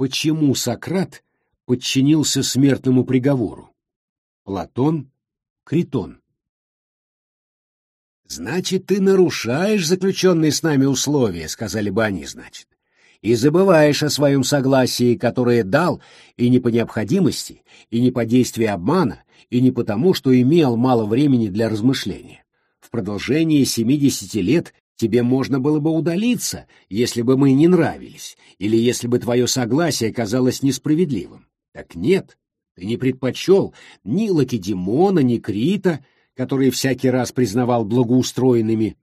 почему Сократ подчинился смертному приговору. Платон, Критон. «Значит, ты нарушаешь заключенные с нами условия», — сказали бы они, значит, «и забываешь о своем согласии, которое дал и не по необходимости, и не по действию обмана, и не потому, что имел мало времени для размышления. В продолжении семидесяти лет тебе можно было бы удалиться, если бы мы не нравились, или если бы твое согласие казалось несправедливым. Так нет, ты не предпочел ни Лакедемона, ни Крита, которые всякий раз признавал благоустроенными,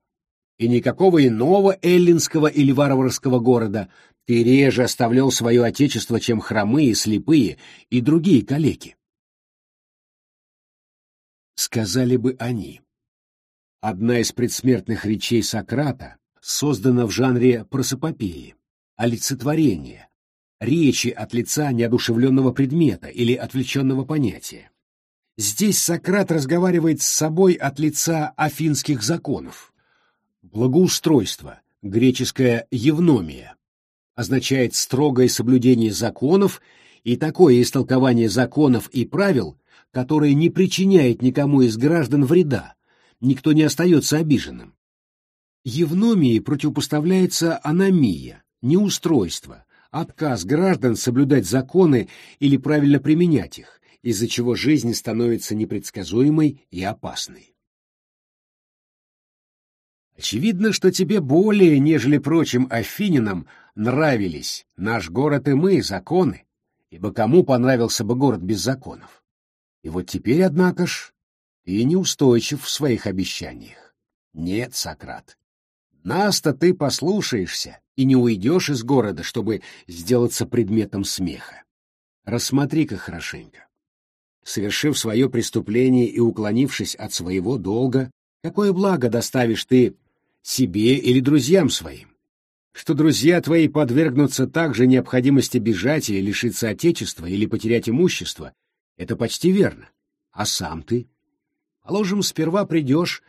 и никакого иного эллинского или варварского города, ты реже оставлял свое отечество, чем хромые, слепые и другие калеки. Сказали бы они. Одна из предсмертных речей Сократа создана в жанре просопопеи, олицетворения, речи от лица неодушевленного предмета или отвлеченного понятия. Здесь Сократ разговаривает с собой от лица афинских законов. Благоустройство, греческое «евномия», означает строгое соблюдение законов и такое истолкование законов и правил, которое не причиняет никому из граждан вреда, никто не остается обиженным. Евномии противопоставляется аномия, неустройство, отказ граждан соблюдать законы или правильно применять их, из-за чего жизнь становится непредсказуемой и опасной. Очевидно, что тебе более, нежели прочим афининам, нравились наш город и мы, законы, ибо кому понравился бы город без законов? И вот теперь, однако ж, ты неустойчив в своих обещаниях. Нет, Сократ, нас-то ты послушаешься и не уйдешь из города, чтобы сделаться предметом смеха. Рассмотри-ка хорошенько совершив свое преступление и уклонившись от своего долга, какое благо доставишь ты себе или друзьям своим? Что друзья твои подвергнутся также необходимости бежать или лишиться отечества, или потерять имущество, это почти верно. А сам ты? Положим, сперва придешь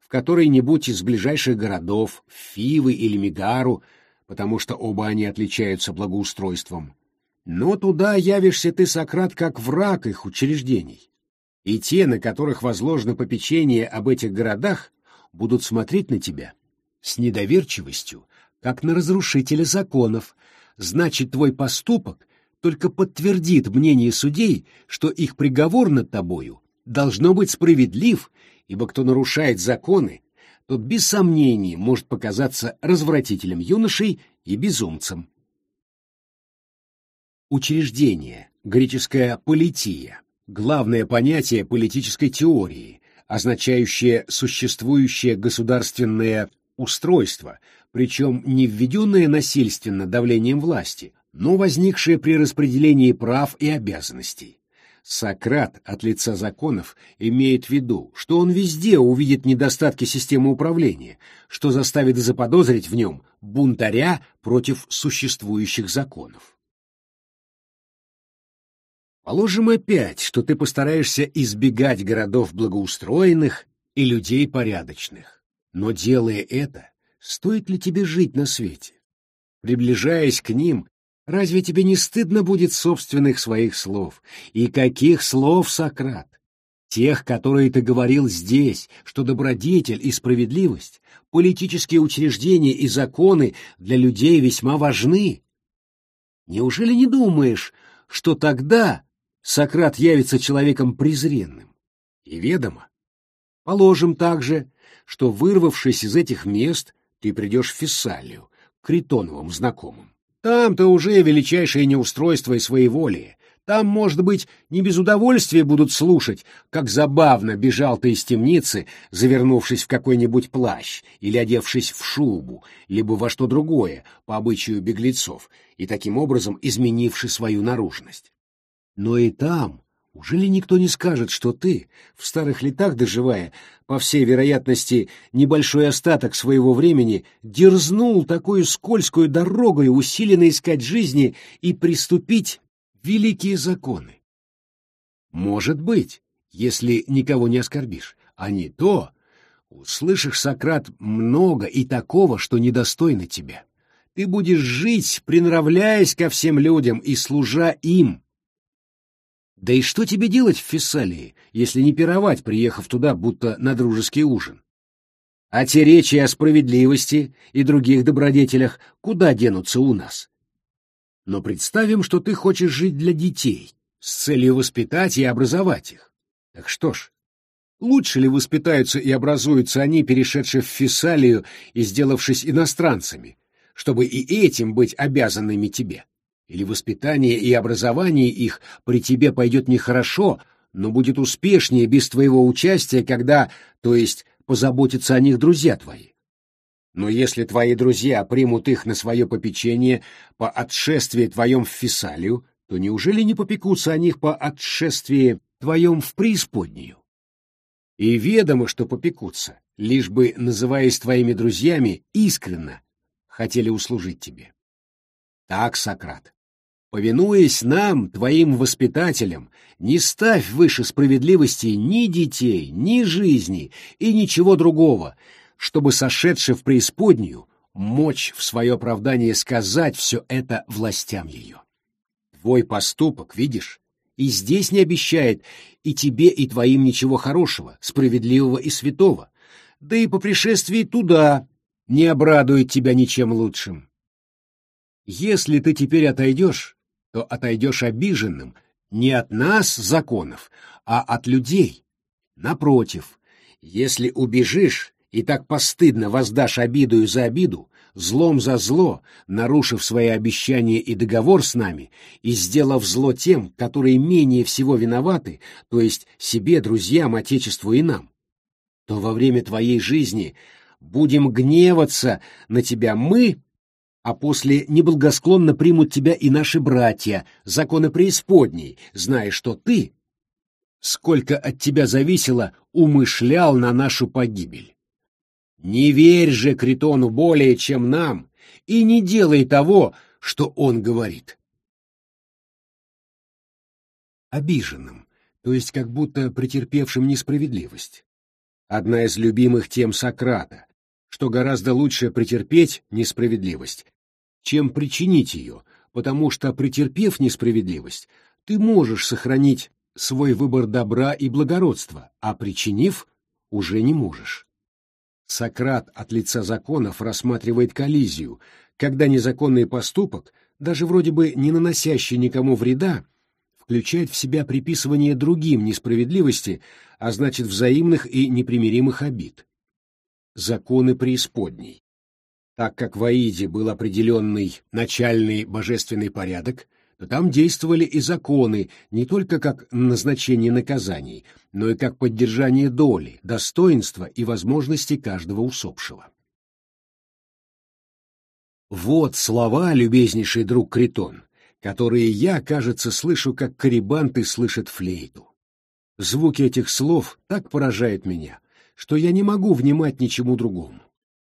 в который-нибудь из ближайших городов, в Фивы или Мигару, потому что оба они отличаются благоустройством, но туда явишься ты, Сократ, как враг их учреждений. И те, на которых возложено попечение об этих городах, будут смотреть на тебя с недоверчивостью, как на разрушителя законов. Значит, твой поступок только подтвердит мнение судей, что их приговор над тобою должно быть справедлив, ибо кто нарушает законы, тот без сомнений может показаться развратителем юношей и безумцем. Учреждение, греческое «полития», главное понятие политической теории, означающее существующее государственное устройство, причем не введенное насильственно давлением власти, но возникшее при распределении прав и обязанностей. Сократ от лица законов имеет в виду, что он везде увидит недостатки системы управления, что заставит заподозрить в нем бунтаря против существующих законов. Положим опять, что ты постараешься избегать городов благоустроенных и людей порядочных. Но делая это, стоит ли тебе жить на свете? Приближаясь к ним, разве тебе не стыдно будет собственных своих слов? И каких слов, Сократ? Тех, которые ты говорил здесь, что добродетель и справедливость, политические учреждения и законы для людей весьма важны. Неужели не думаешь, что тогда Сократ явится человеком презренным. И ведомо. Положим также, что, вырвавшись из этих мест, ты придешь в Фессалию, к Критоновым знакомым. Там-то уже величайшее неустройство и своеволие. Там, может быть, не без удовольствия будут слушать, как забавно бежал ты из темницы, завернувшись в какой-нибудь плащ или одевшись в шубу, либо во что другое, по обычаю беглецов, и таким образом изменивший свою наружность. Но и там, уже ли никто не скажет, что ты, в старых летах доживая, по всей вероятности, небольшой остаток своего времени, дерзнул такую скользкую дорогой усиленно искать жизни и приступить великие законы? Может быть, если никого не оскорбишь, а не то, услышишь, Сократ, много и такого, что недостойно тебя. ты будешь жить, приноравляясь ко всем людям и служа им. Да и что тебе делать в Фессалии, если не пировать, приехав туда, будто на дружеский ужин? А те речи о справедливости и других добродетелях куда денутся у нас? Но представим, что ты хочешь жить для детей, с целью воспитать и образовать их. Так что ж, лучше ли воспитаются и образуются они, перешедшие в Фессалию и сделавшись иностранцами, чтобы и этим быть обязанными тебе? Или воспитание и образование их при тебе пойдет нехорошо, но будет успешнее без твоего участия, когда, то есть, позаботятся о них друзья твои? Но если твои друзья примут их на свое попечение по отшествии твоем в Фессалию, то неужели не попекутся о них по отшествии твоем в преисподнюю? И ведомо, что попекутся, лишь бы, называясь твоими друзьями, искренно хотели услужить тебе. Так, Сократ, повинуясь нам, твоим воспитателям, не ставь выше справедливости ни детей, ни жизни и ничего другого, чтобы, сошедший в преисподнюю, мочь в свое оправдание сказать все это властям ее. Твой поступок, видишь, и здесь не обещает и тебе, и твоим ничего хорошего, справедливого и святого, да и по пришествии туда не обрадует тебя ничем лучшим. Если ты теперь отойдешь, то отойдешь обиженным не от нас, законов, а от людей. Напротив, если убежишь, и так постыдно воздашь обиду за обиду, злом за зло, нарушив свои обещания и договор с нами, и сделав зло тем, которые менее всего виноваты, то есть себе, друзьям, Отечеству и нам, то во время твоей жизни будем гневаться на тебя мы, а после неблагосклонно примут тебя и наши братья, законы преисподней, зная, что ты, сколько от тебя зависело, умышлял на нашу погибель. Не верь же Критону более, чем нам, и не делай того, что он говорит. Обиженным, то есть как будто претерпевшим несправедливость. Одна из любимых тем Сократа, что гораздо лучше претерпеть несправедливость, чем причинить ее, потому что, претерпев несправедливость, ты можешь сохранить свой выбор добра и благородства, а причинив, уже не можешь. Сократ от лица законов рассматривает коллизию, когда незаконный поступок, даже вроде бы не наносящий никому вреда, включает в себя приписывание другим несправедливости, а значит взаимных и непримиримых обид. Законы преисподней. Так как в Аиде был определенный начальный божественный порядок, то там действовали и законы не только как назначение наказаний, но и как поддержание доли, достоинства и возможностей каждого усопшего. Вот слова, любезнейший друг Критон, которые я, кажется, слышу, как карибанты слышат флейту. Звуки этих слов так поражают меня, что я не могу внимать ничему другому.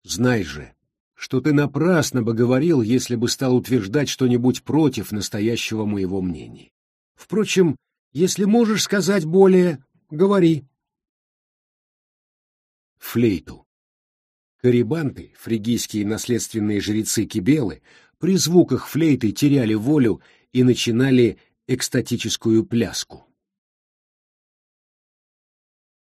Знай же, что ты напрасно бы говорил, если бы стал утверждать что-нибудь против настоящего моего мнения. Впрочем, если можешь сказать более, говори. Флейту. Карибанты, фригийские наследственные жрецы Кибелы, при звуках флейты теряли волю и начинали экстатическую пляску.